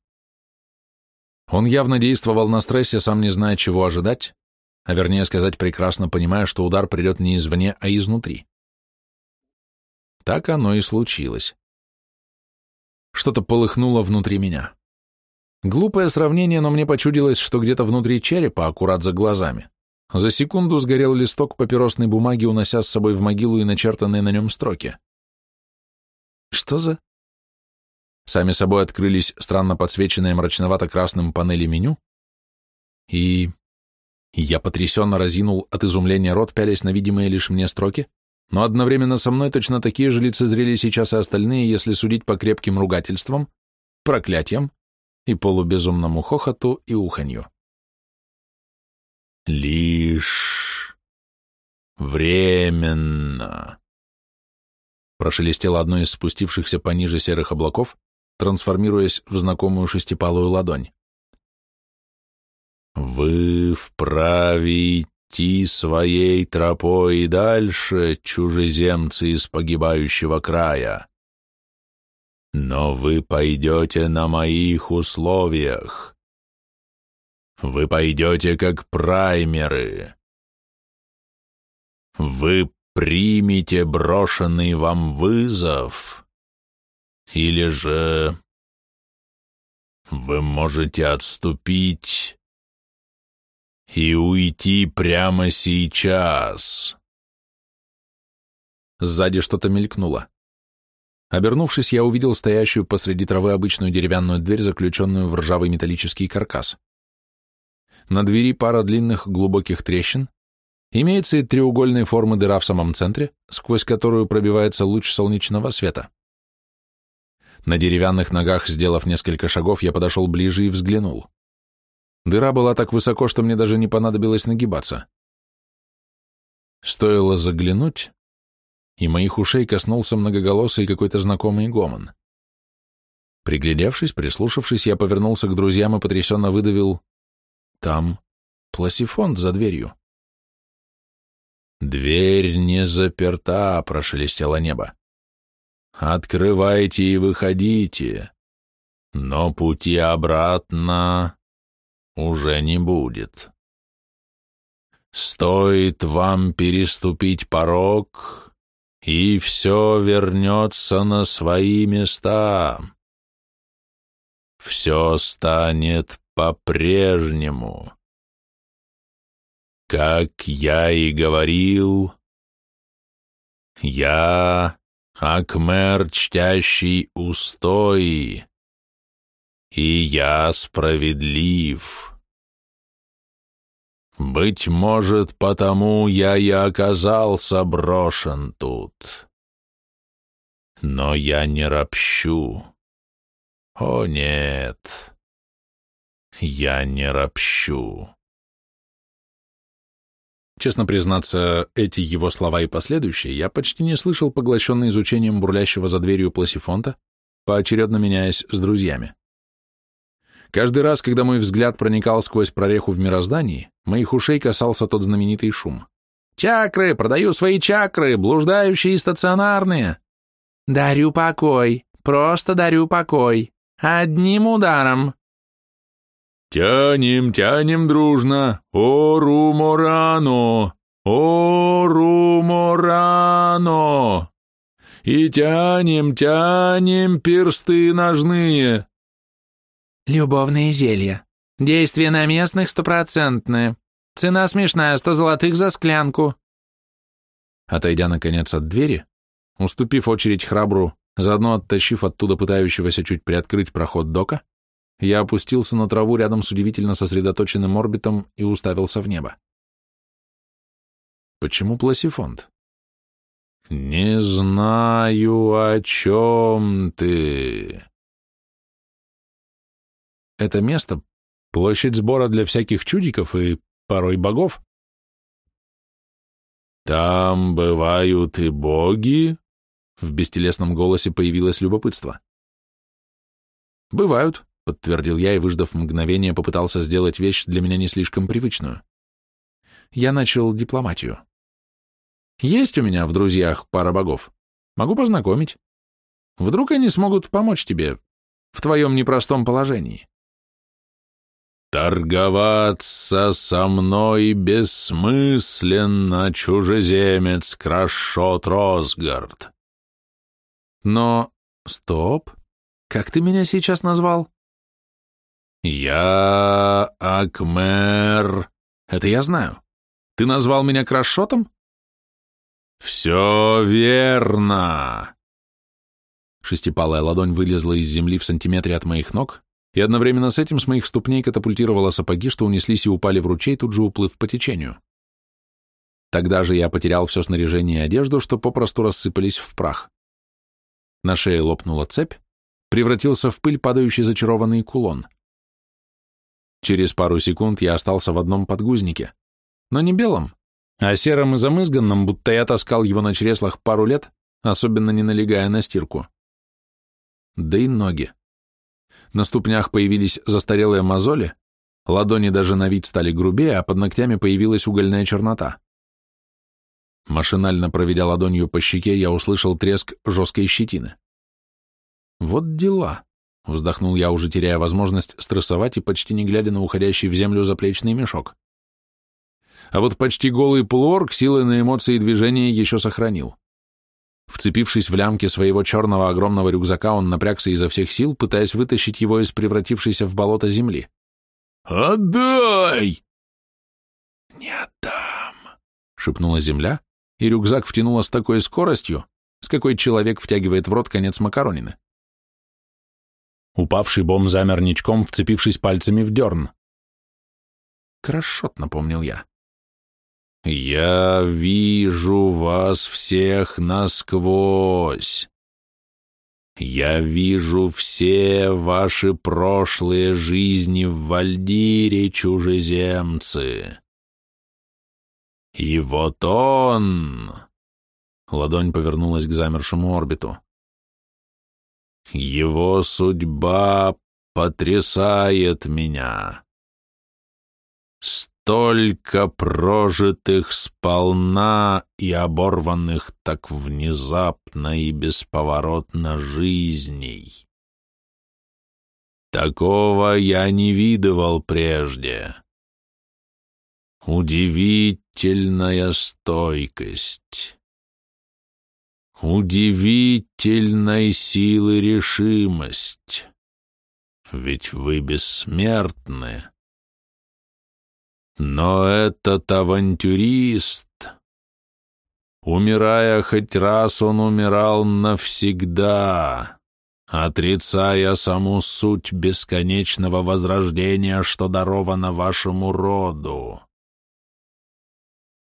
Он явно действовал на стрессе, сам не зная, чего ожидать, а вернее сказать, прекрасно понимая, что удар придет не извне, а изнутри. Так оно и случилось. Что-то полыхнуло внутри меня. Глупое сравнение, но мне почудилось, что где-то внутри черепа, аккурат за глазами, за секунду сгорел листок папиросной бумаги, унося с собой в могилу и начертанные на нем строки. Что за... Сами собой открылись странно подсвеченные мрачновато-красным панели меню, и... Я потрясенно разинул от изумления рот, пялясь на видимые лишь мне строки, но одновременно со мной точно такие же лицезрели сейчас и остальные, если судить по крепким ругательствам, проклятиям и полубезумному хохоту и уханью. Лишь временно прошелестело одно из спустившихся пониже серых облаков, трансформируясь в знакомую шестипалую ладонь. «Вы вправе идти своей тропой дальше, чужеземцы из погибающего края. Но вы пойдете на моих условиях. Вы пойдете как праймеры. Вы примите брошенный вам вызов, или же вы можете отступить и уйти прямо сейчас. Сзади что-то мелькнуло. Обернувшись, я увидел стоящую посреди травы обычную деревянную дверь, заключенную в ржавый металлический каркас. На двери пара длинных глубоких трещин, Имеется и треугольной формы дыра в самом центре, сквозь которую пробивается луч солнечного света. На деревянных ногах, сделав несколько шагов, я подошел ближе и взглянул. Дыра была так высоко, что мне даже не понадобилось нагибаться. Стоило заглянуть, и моих ушей коснулся многоголосый какой-то знакомый гомон. Приглядевшись, прислушавшись, я повернулся к друзьям и потрясенно выдавил «Там пласифонд за дверью». «Дверь не заперта», — прошелестело небо. «Открывайте и выходите, но пути обратно уже не будет. Стоит вам переступить порог, и все вернется на свои места. Все станет по-прежнему». Как я и говорил, Я Акмер, чтящий устои, и я справедлив. Быть может, потому я и оказался брошен тут. Но я не ропщу. О нет, я не ропщу. Честно признаться, эти его слова и последующие я почти не слышал, поглощенный изучением бурлящего за дверью пласифонта, поочередно меняясь с друзьями. Каждый раз, когда мой взгляд проникал сквозь прореху в мироздании, моих ушей касался тот знаменитый шум. «Чакры! Продаю свои чакры! Блуждающие и стационарные!» «Дарю покой! Просто дарю покой! Одним ударом!» «Тянем, тянем дружно! Ору Морано! Ору Морано! И тянем, тянем персты ножные!» «Любовные зелья. Действие на местных стопроцентное. Цена смешная, сто золотых за склянку». Отойдя, наконец, от двери, уступив очередь храбру, заодно оттащив оттуда пытающегося чуть приоткрыть проход дока, я опустился на траву рядом с удивительно сосредоточенным орбитом и уставился в небо. Почему пласифонд? «Не знаю, о чем ты», это место — площадь сбора для всяких чудиков и порой богов. «Там бывают и боги?» В бестелесном голосе появилось любопытство. «Бывают», — подтвердил я и, выждав мгновение, попытался сделать вещь для меня не слишком привычную. Я начал дипломатию. «Есть у меня в друзьях пара богов. Могу познакомить. Вдруг они смогут помочь тебе в твоем непростом положении». «Торговаться со мной бессмысленно, чужеземец Крашот Росгард». «Но... стоп. Как ты меня сейчас назвал?» «Я Акмер...» «Это я знаю. Ты назвал меня Крашотом?» «Все верно!» Шестипалая ладонь вылезла из земли в сантиметре от моих ног, и одновременно с этим с моих ступней катапультировало сапоги, что унеслись и упали в ручей, тут же уплыв по течению. Тогда же я потерял все снаряжение и одежду, что попросту рассыпались в прах. На шее лопнула цепь, превратился в пыль падающий зачарованный кулон. Через пару секунд я остался в одном подгузнике, но не белом, а сером и замызганном, будто я таскал его на чреслах пару лет, особенно не налегая на стирку. Да и ноги. На ступнях появились застарелые мозоли, ладони даже на вид стали грубее, а под ногтями появилась угольная чернота. Машинально проведя ладонью по щеке, я услышал треск жесткой щетины. «Вот дела», — вздохнул я, уже теряя возможность стрессовать и почти не глядя на уходящий в землю заплечный мешок. А вот почти голый полуорг силы на эмоции и движения еще сохранил. Вцепившись в лямки своего черного огромного рюкзака, он напрягся изо всех сил, пытаясь вытащить его из превратившейся в болото земли. «Отдай!» «Не отдам!» — шепнула земля, и рюкзак втянула с такой скоростью, с какой человек втягивает в рот конец макаронины. Упавший бом замер ничком, вцепившись пальцами в дерн. «Крашот», — напомнил я. «Я вижу вас всех насквозь. Я вижу все ваши прошлые жизни в Вальдире, чужеземцы. И вот он...» Ладонь повернулась к замершему орбиту. «Его судьба потрясает меня. Столько прожитых сполна и оборванных так внезапно и бесповоротно жизней. Такого я не видывал прежде. Удивительная стойкость. Удивительной силы решимость. Ведь вы бессмертны. Но этот авантюрист Умирая хоть раз, он умирал навсегда, отрицая саму суть бесконечного возрождения, что даровано вашему роду.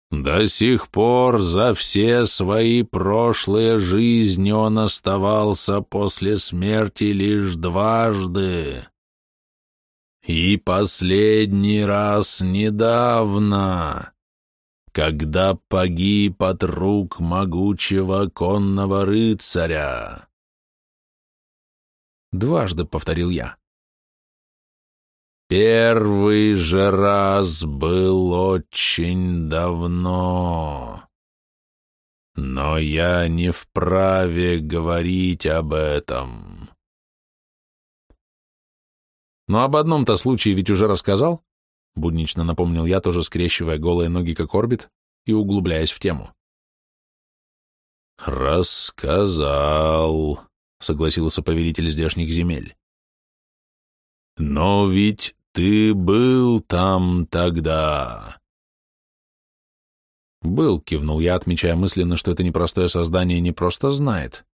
До сих пор за все свои прошлые жизни он оставался после смерти лишь дважды. И последний раз недавно, когда погиб от рук могучего конного рыцаря. Дважды повторил я. Первый же раз был очень давно. Но я не вправе говорить об этом. Но об одном-то случае ведь уже рассказал, буднично напомнил я, тоже скрещивая голые ноги как орбит и углубляясь в тему. «Рассказал», — согласился повелитель здешних земель. «Но ведь ты был там тогда». «Был», — кивнул я, отмечая мысленно, что это непростое создание не просто знает,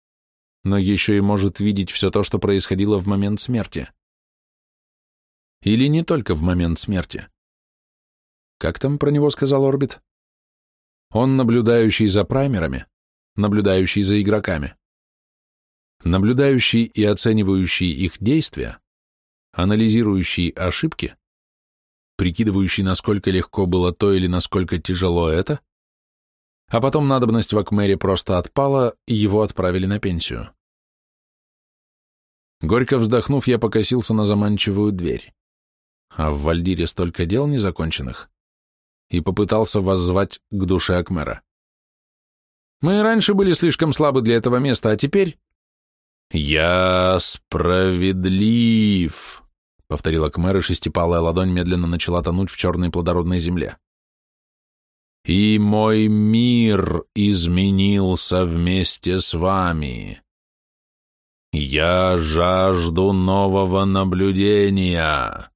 но еще и может видеть все то, что происходило в момент смерти. Или не только в момент смерти. Как там про него сказал Орбит? Он наблюдающий за праймерами, наблюдающий за игроками. Наблюдающий и оценивающий их действия, анализирующий ошибки, прикидывающий, насколько легко было то или насколько тяжело это, а потом надобность в Акмере просто отпала, и его отправили на пенсию. Горько вздохнув, я покосился на заманчивую дверь. А в Вальдире столько дел незаконченных. И попытался воззвать к душе Акмера. Мы раньше были слишком слабы для этого места, а теперь... «Я справедлив», — повторила Кмэр, и шестипалая ладонь медленно начала тонуть в черной плодородной земле. «И мой мир изменился вместе с вами. Я жажду нового наблюдения.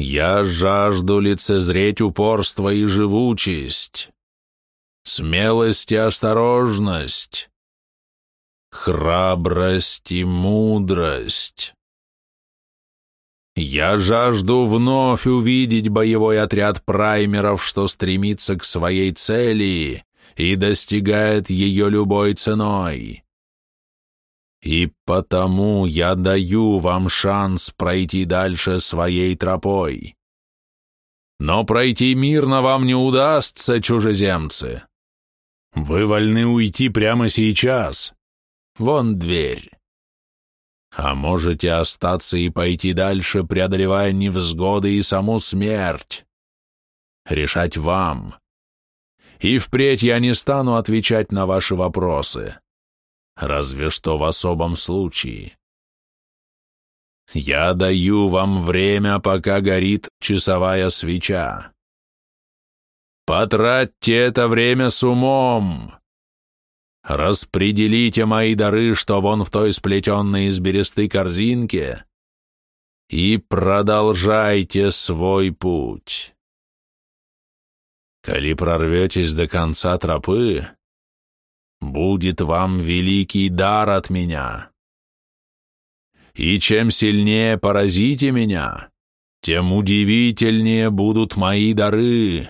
Я жажду лицезреть упорство и живучесть, смелость и осторожность, храбрость и мудрость. Я жажду вновь увидеть боевой отряд праймеров, что стремится к своей цели и достигает ее любой ценой. И потому я даю вам шанс пройти дальше своей тропой. Но пройти мирно вам не удастся, чужеземцы. Вы вольны уйти прямо сейчас. Вон дверь. А можете остаться и пойти дальше, преодолевая невзгоды и саму смерть. Решать вам. И впредь я не стану отвечать на ваши вопросы разве что в особом случае. Я даю вам время, пока горит часовая свеча. Потратьте это время с умом. Распределите мои дары, что вон в той сплетенной из бересты корзинке, и продолжайте свой путь. Коли прорветесь до конца тропы, будет вам великий дар от меня. И чем сильнее поразите меня, тем удивительнее будут мои дары.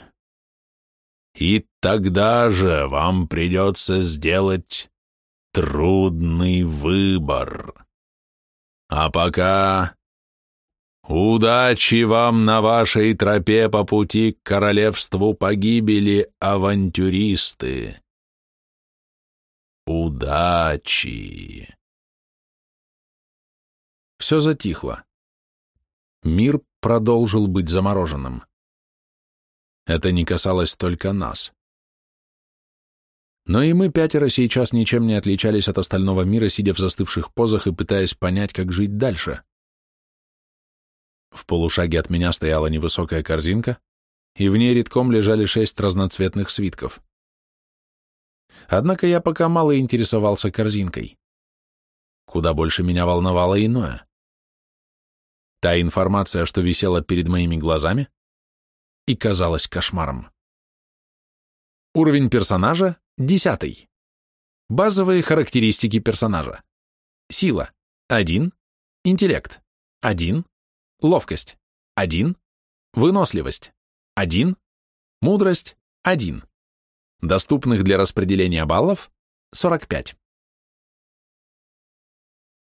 И тогда же вам придется сделать трудный выбор. А пока удачи вам на вашей тропе по пути к королевству погибели авантюристы. Удачи! Все затихло. Мир продолжил быть замороженным. Это не касалось только нас. Но и мы пятеро сейчас ничем не отличались от остального мира, сидя в застывших позах и пытаясь понять, как жить дальше. В полушаге от меня стояла невысокая корзинка, и в ней редком лежали шесть разноцветных свитков. Однако я пока мало интересовался корзинкой. Куда больше меня волновало иное. Та информация, что висела перед моими глазами и казалась кошмаром. Уровень персонажа – 10. Базовые характеристики персонажа. Сила – 1. Интеллект – 1. Ловкость – 1. Выносливость – 1. Мудрость – 1. Доступных для распределения баллов – 45.